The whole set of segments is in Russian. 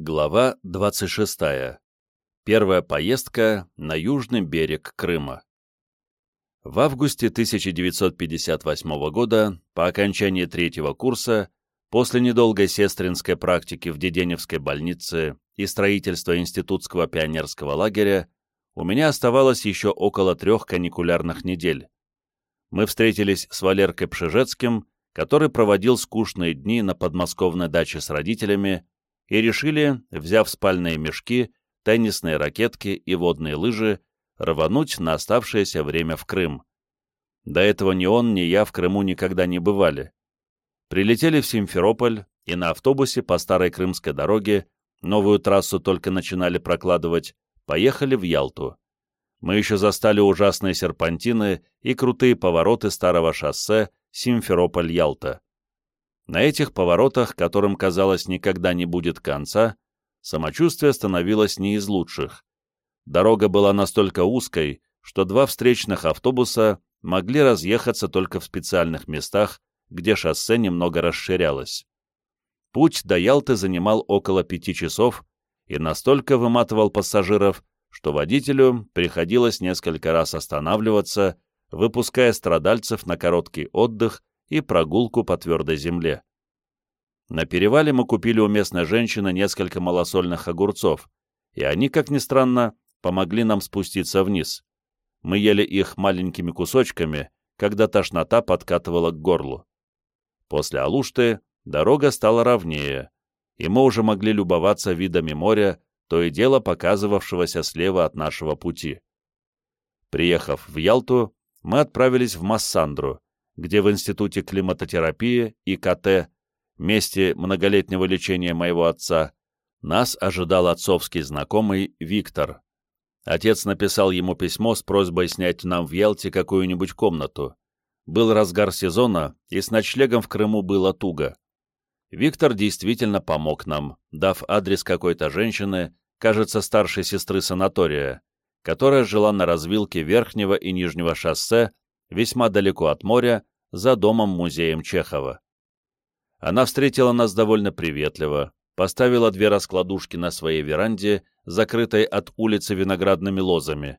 Глава 26. Первая поездка на южный берег Крыма. В августе 1958 года, по окончании третьего курса, после недолгой сестринской практики в Деденевской больнице и строительства институтского пионерского лагеря, у меня оставалось еще около трех каникулярных недель. Мы встретились с Валеркой Пшежецким, который проводил скучные дни на подмосковной даче с родителями, и решили, взяв спальные мешки, теннисные ракетки и водные лыжи, рвануть на оставшееся время в Крым. До этого ни он, ни я в Крыму никогда не бывали. Прилетели в Симферополь и на автобусе по старой крымской дороге, новую трассу только начинали прокладывать, поехали в Ялту. Мы еще застали ужасные серпантины и крутые повороты старого шоссе Симферополь-Ялта. На этих поворотах, которым, казалось, никогда не будет конца, самочувствие становилось не из лучших. Дорога была настолько узкой, что два встречных автобуса могли разъехаться только в специальных местах, где шоссе немного расширялось. Путь до Ялты занимал около пяти часов и настолько выматывал пассажиров, что водителю приходилось несколько раз останавливаться, выпуская страдальцев на короткий отдых и прогулку по твердой земле. На перевале мы купили у местной женщины несколько малосольных огурцов, и они, как ни странно, помогли нам спуститься вниз. Мы ели их маленькими кусочками, когда тошнота подкатывала к горлу. После Алушты дорога стала ровнее, и мы уже могли любоваться видами моря, то и дело показывавшегося слева от нашего пути. Приехав в Ялту, мы отправились в Массандру, где в Институте климатотерапии и КТ, месте многолетнего лечения моего отца, нас ожидал отцовский знакомый Виктор. Отец написал ему письмо с просьбой снять нам в Ялте какую-нибудь комнату. Был разгар сезона, и с ночлегом в Крыму было туго. Виктор действительно помог нам, дав адрес какой-то женщины, кажется, старшей сестры санатория, которая жила на развилке Верхнего и Нижнего шоссе весьма далеко от моря, за домом-музеем Чехова. Она встретила нас довольно приветливо, поставила две раскладушки на своей веранде, закрытой от улицы виноградными лозами.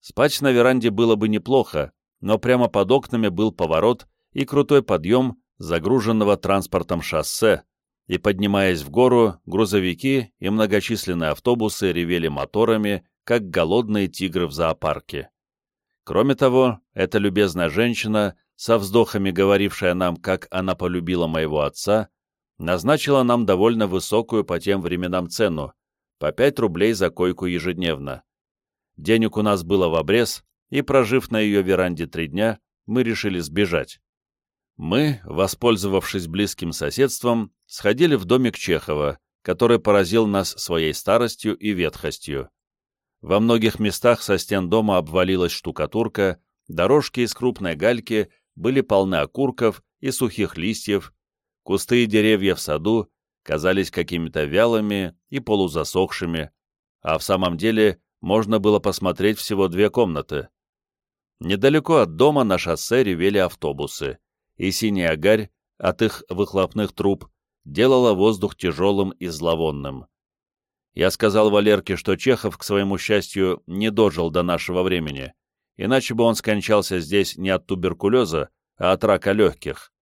Спать на веранде было бы неплохо, но прямо под окнами был поворот и крутой подъем загруженного транспортом шоссе, и, поднимаясь в гору, грузовики и многочисленные автобусы ревели моторами, как голодные тигры в зоопарке. Кроме того, эта любезная женщина, со вздохами говорившая нам, как она полюбила моего отца, назначила нам довольно высокую по тем временам цену, по 5 рублей за койку ежедневно. Денег у нас было в обрез, и, прожив на ее веранде три дня, мы решили сбежать. Мы, воспользовавшись близким соседством, сходили в домик Чехова, который поразил нас своей старостью и ветхостью. Во многих местах со стен дома обвалилась штукатурка, дорожки из крупной гальки были полны окурков и сухих листьев, кусты и деревья в саду казались какими-то вялыми и полузасохшими, а в самом деле можно было посмотреть всего две комнаты. Недалеко от дома на шоссе ревели автобусы, и синяя гарь от их выхлопных труб делала воздух тяжелым и зловонным. Я сказал Валерке, что Чехов, к своему счастью, не дожил до нашего времени, иначе бы он скончался здесь не от туберкулеза, а от рака легких.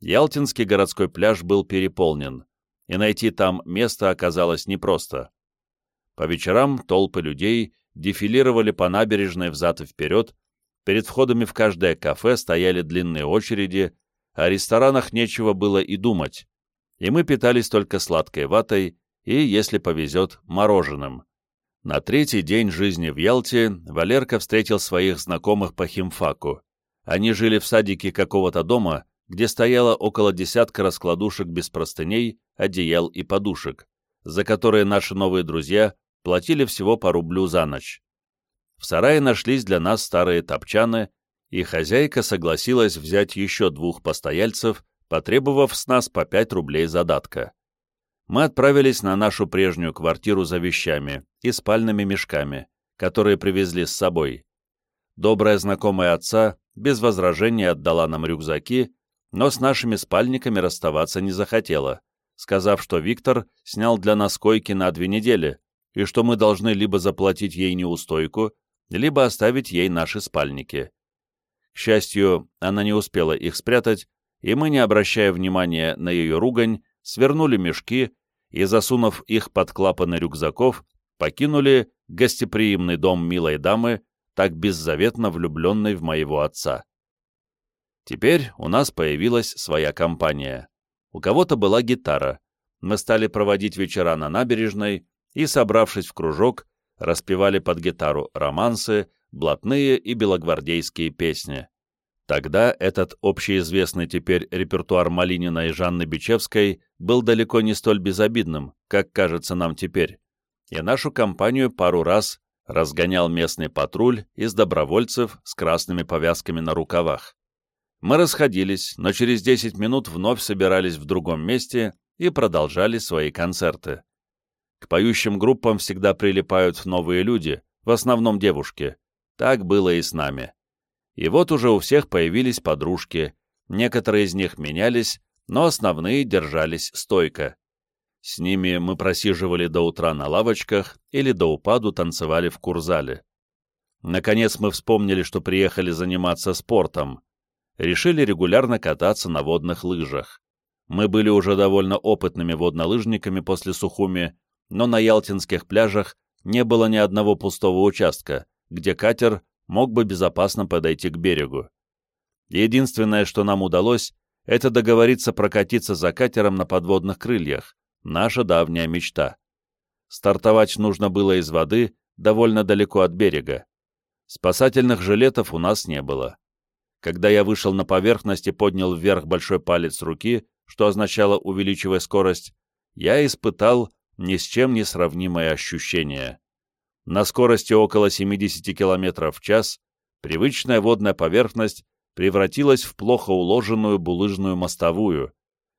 Ялтинский городской пляж был переполнен, и найти там место оказалось непросто. По вечерам толпы людей дефилировали по набережной взад и вперед, перед входами в каждое кафе стояли длинные очереди, о ресторанах нечего было и думать, и мы питались только сладкой ватой и, если повезет, мороженым. На третий день жизни в Ялте Валерка встретил своих знакомых по химфаку. Они жили в садике какого-то дома, где стояло около десятка раскладушек без простыней, одеял и подушек, за которые наши новые друзья платили всего по рублю за ночь. В сарае нашлись для нас старые топчаны, и хозяйка согласилась взять еще двух постояльцев, потребовав с нас по пять рублей задатка мы отправились на нашу прежнюю квартиру за вещами и спальными мешками, которые привезли с собой. Добрая знакомая отца без возражений отдала нам рюкзаки, но с нашими спальниками расставаться не захотела, сказав, что Виктор снял для нас койки на две недели, и что мы должны либо заплатить ей неустойку, либо оставить ей наши спальники. К счастью, она не успела их спрятать, и мы, не обращая внимания на ее ругань, свернули мешки и, засунув их под клапаны рюкзаков, покинули гостеприимный дом милой дамы, так беззаветно влюбленной в моего отца. Теперь у нас появилась своя компания. У кого-то была гитара. Мы стали проводить вечера на набережной и, собравшись в кружок, распевали под гитару романсы, блатные и белогвардейские песни. Тогда этот общеизвестный теперь репертуар Малинина и Жанны Бичевской был далеко не столь безобидным, как кажется нам теперь, и нашу компанию пару раз разгонял местный патруль из добровольцев с красными повязками на рукавах. Мы расходились, но через 10 минут вновь собирались в другом месте и продолжали свои концерты. К поющим группам всегда прилипают новые люди, в основном девушки. Так было и с нами. И вот уже у всех появились подружки, некоторые из них менялись, но основные держались стойко. С ними мы просиживали до утра на лавочках или до упаду танцевали в курзале. Наконец мы вспомнили, что приехали заниматься спортом. Решили регулярно кататься на водных лыжах. Мы были уже довольно опытными воднолыжниками после Сухуми, но на ялтинских пляжах не было ни одного пустого участка, где катер мог бы безопасно подойти к берегу. Единственное, что нам удалось, это договориться прокатиться за катером на подводных крыльях, наша давняя мечта. Стартовать нужно было из воды, довольно далеко от берега. Спасательных жилетов у нас не было. Когда я вышел на поверхность и поднял вверх большой палец руки, что означало «увеличивая скорость», я испытал ни с чем не сравнимое ощущение. На скорости около 70 км в час привычная водная поверхность превратилась в плохо уложенную булыжную мостовую.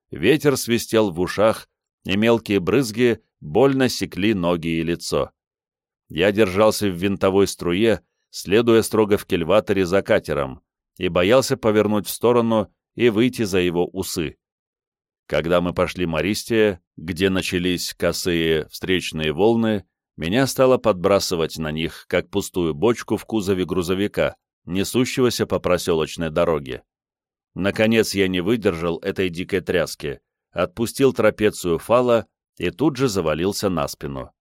Ветер свистел в ушах, и мелкие брызги больно секли ноги и лицо. Я держался в винтовой струе, следуя строго в кельваторе за катером, и боялся повернуть в сторону и выйти за его усы. Когда мы пошли Мористия, где начались косые встречные волны, меня стало подбрасывать на них, как пустую бочку в кузове грузовика, несущегося по проселочной дороге. Наконец я не выдержал этой дикой тряски, отпустил трапецию фала и тут же завалился на спину.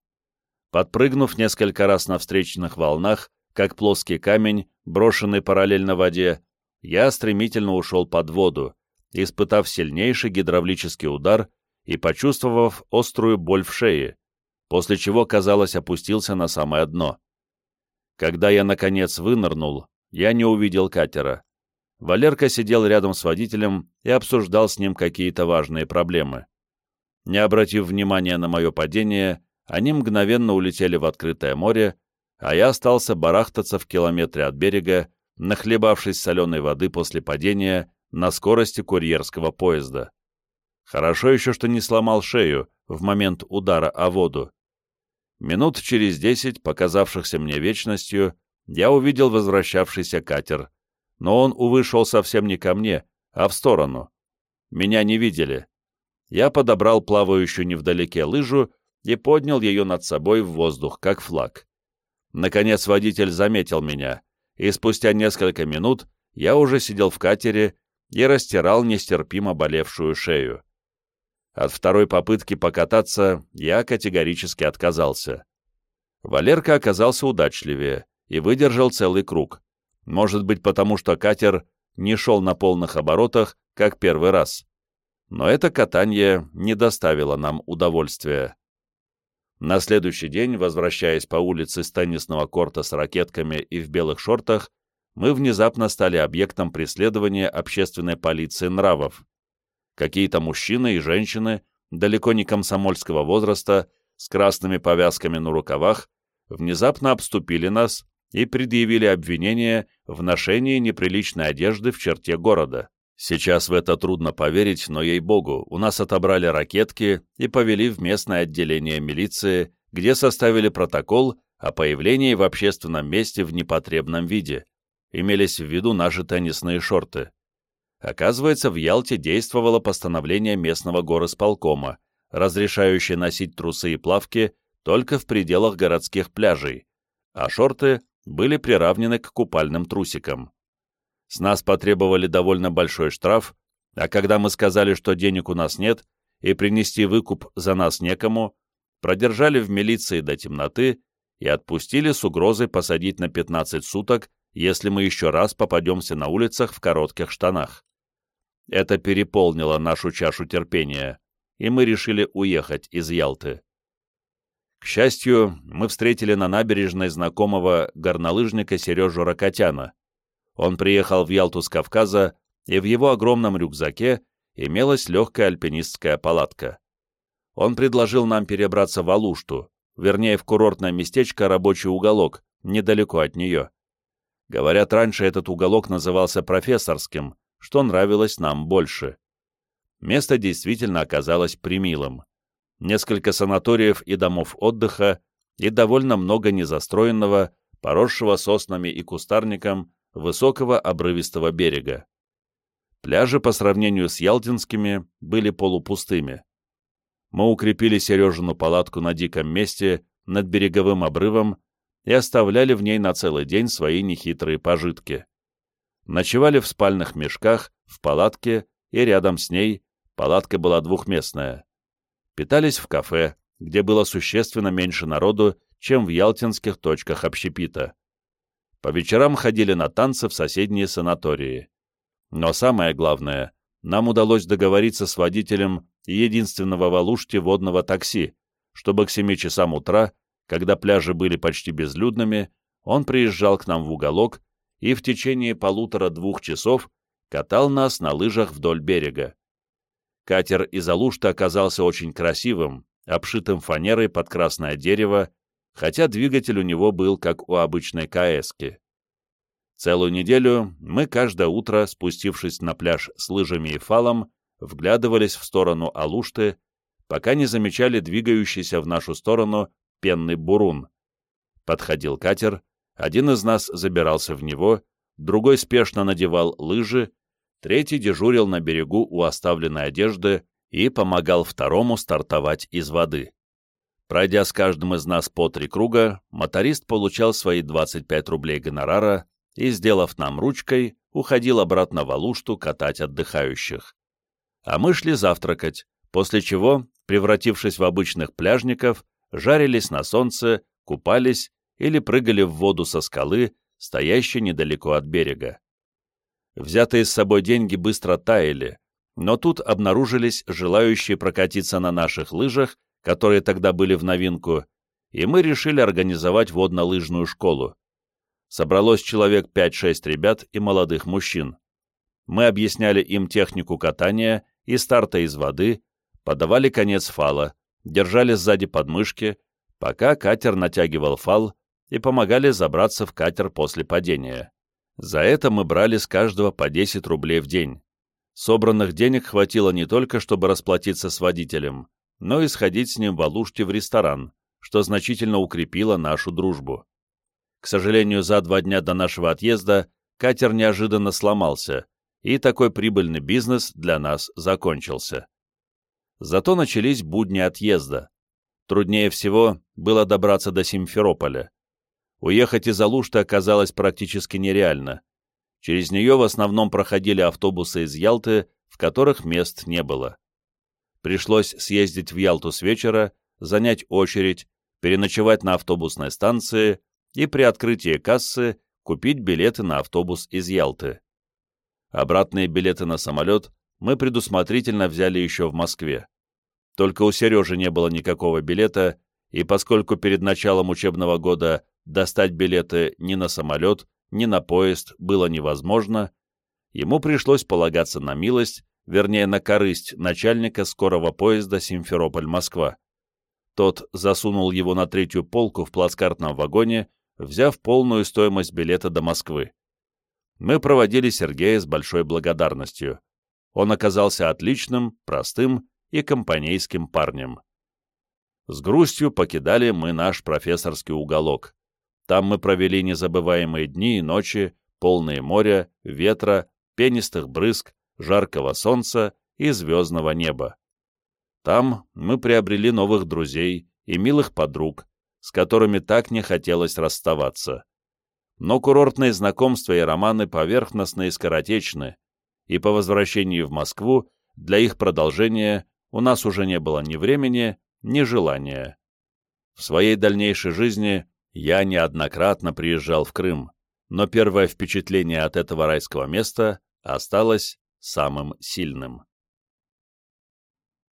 Подпрыгнув несколько раз на встречных волнах, как плоский камень, брошенный параллельно воде, я стремительно ушел под воду, испытав сильнейший гидравлический удар и почувствовав острую боль в шее, после чего, казалось, опустился на самое дно. Когда я, наконец, вынырнул, я не увидел катера. Валерка сидел рядом с водителем и обсуждал с ним какие-то важные проблемы. Не обратив внимания на мое падение, они мгновенно улетели в открытое море, а я остался барахтаться в километре от берега, нахлебавшись соленой воды после падения на скорости курьерского поезда. Хорошо еще, что не сломал шею в момент удара о воду. Минут через десять, показавшихся мне вечностью, я увидел возвращавшийся катер, но он, увы, шел совсем не ко мне, а в сторону. Меня не видели. Я подобрал плавающую невдалеке лыжу и поднял ее над собой в воздух, как флаг. Наконец водитель заметил меня, и спустя несколько минут я уже сидел в катере и растирал нестерпимо болевшую шею. От второй попытки покататься я категорически отказался. Валерка оказался удачливее и выдержал целый круг. Может быть, потому что катер не шел на полных оборотах, как первый раз. Но это катание не доставило нам удовольствия. На следующий день, возвращаясь по улице с теннисного корта с ракетками и в белых шортах, мы внезапно стали объектом преследования общественной полиции нравов какие-то мужчины и женщины, далеко не комсомольского возраста, с красными повязками на рукавах, внезапно обступили нас и предъявили обвинение в ношении неприличной одежды в черте города. Сейчас в это трудно поверить, но, ей-богу, у нас отобрали ракетки и повели в местное отделение милиции, где составили протокол о появлении в общественном месте в непотребном виде. Имелись в виду наши теннисные шорты. Оказывается, в Ялте действовало постановление местного горосполкома, разрешающий носить трусы и плавки только в пределах городских пляжей, а шорты были приравнены к купальным трусикам. С нас потребовали довольно большой штраф, а когда мы сказали, что денег у нас нет и принести выкуп за нас некому, продержали в милиции до темноты и отпустили с угрозой посадить на 15 суток, если мы еще раз попадемся на улицах в коротких штанах. Это переполнило нашу чашу терпения, и мы решили уехать из Ялты. К счастью, мы встретили на набережной знакомого горнолыжника Сережу Ракотяна. Он приехал в Ялту с Кавказа, и в его огромном рюкзаке имелась легкая альпинистская палатка. Он предложил нам перебраться в Алушту, вернее, в курортное местечко «Рабочий уголок», недалеко от нее. Говорят, раньше этот уголок назывался профессорским, что нравилось нам больше. Место действительно оказалось примилым несколько санаториев и домов отдыха и довольно много незастроенного, поросшего соснами и кустарником, высокого обрывистого берега. Пляжи по сравнению с ялтинскими были полупустыми. Мы укрепили Сережину палатку на диком месте над береговым обрывом и оставляли в ней на целый день свои нехитрые пожитки. Ночевали в спальных мешках, в палатке, и рядом с ней палатка была двухместная питались в кафе, где было существенно меньше народу, чем в ялтинских точках общепита. По вечерам ходили на танцы в соседние санатории. Но самое главное, нам удалось договориться с водителем единственного в Алуште водного такси, чтобы к 7 часам утра, когда пляжи были почти безлюдными, он приезжал к нам в уголок и в течение полутора-двух часов катал нас на лыжах вдоль берега. Катер из Алушта оказался очень красивым, обшитым фанерой под красное дерево, хотя двигатель у него был как у обычной КСки. Целую неделю мы каждое утро, спустившись на пляж с лыжами и фалом, вглядывались в сторону Алушты, пока не замечали двигающийся в нашу сторону пенный бурун. Подходил катер, один из нас забирался в него, другой спешно надевал лыжи, третий дежурил на берегу у оставленной одежды и помогал второму стартовать из воды. Пройдя с каждым из нас по три круга, моторист получал свои 25 рублей гонорара и, сделав нам ручкой, уходил обратно в Алушту катать отдыхающих. А мы шли завтракать, после чего, превратившись в обычных пляжников, жарились на солнце, купались или прыгали в воду со скалы, стоящей недалеко от берега. Взятые с собой деньги быстро таяли, но тут обнаружились желающие прокатиться на наших лыжах, которые тогда были в новинку, и мы решили организовать водно-лыжную школу. Собралось человек 5-6 ребят и молодых мужчин. Мы объясняли им технику катания и старта из воды, подавали конец фала, держали сзади подмышки, пока катер натягивал фал и помогали забраться в катер после падения. За это мы брали с каждого по 10 рублей в день. Собранных денег хватило не только, чтобы расплатиться с водителем, но и сходить с ним в Алуште в ресторан, что значительно укрепило нашу дружбу. К сожалению, за два дня до нашего отъезда катер неожиданно сломался, и такой прибыльный бизнес для нас закончился. Зато начались будни отъезда. Труднее всего было добраться до Симферополя. Уехать из Алушты оказалось практически нереально. Через нее в основном проходили автобусы из Ялты, в которых мест не было. Пришлось съездить в Ялту с вечера, занять очередь, переночевать на автобусной станции и при открытии кассы купить билеты на автобус из Ялты. Обратные билеты на самолет мы предусмотрительно взяли еще в Москве. Только у Сережи не было никакого билета, и поскольку перед началом учебного года достать билеты ни на самолет, ни на поезд было невозможно, ему пришлось полагаться на милость, вернее на корысть начальника скорого поезда Симферополь-Москва. Тот засунул его на третью полку в плацкартном вагоне, взяв полную стоимость билета до Москвы. Мы проводили Сергея с большой благодарностью. Он оказался отличным, простым и компанейским парнем. С грустью покидали мы наш профессорский уголок. Там мы провели незабываемые дни и ночи, полные моря, ветра, пенистых брызг, жаркого солнца и звездного неба. Там мы приобрели новых друзей и милых подруг, с которыми так не хотелось расставаться. Но курортные знакомства и романы поверхностны и скоротечны, и по возвращении в Москву для их продолжения у нас уже не было ни времени, ни желания. В своей дальнейшей жизни я неоднократно приезжал в Крым, но первое впечатление от этого райского места осталось самым сильным.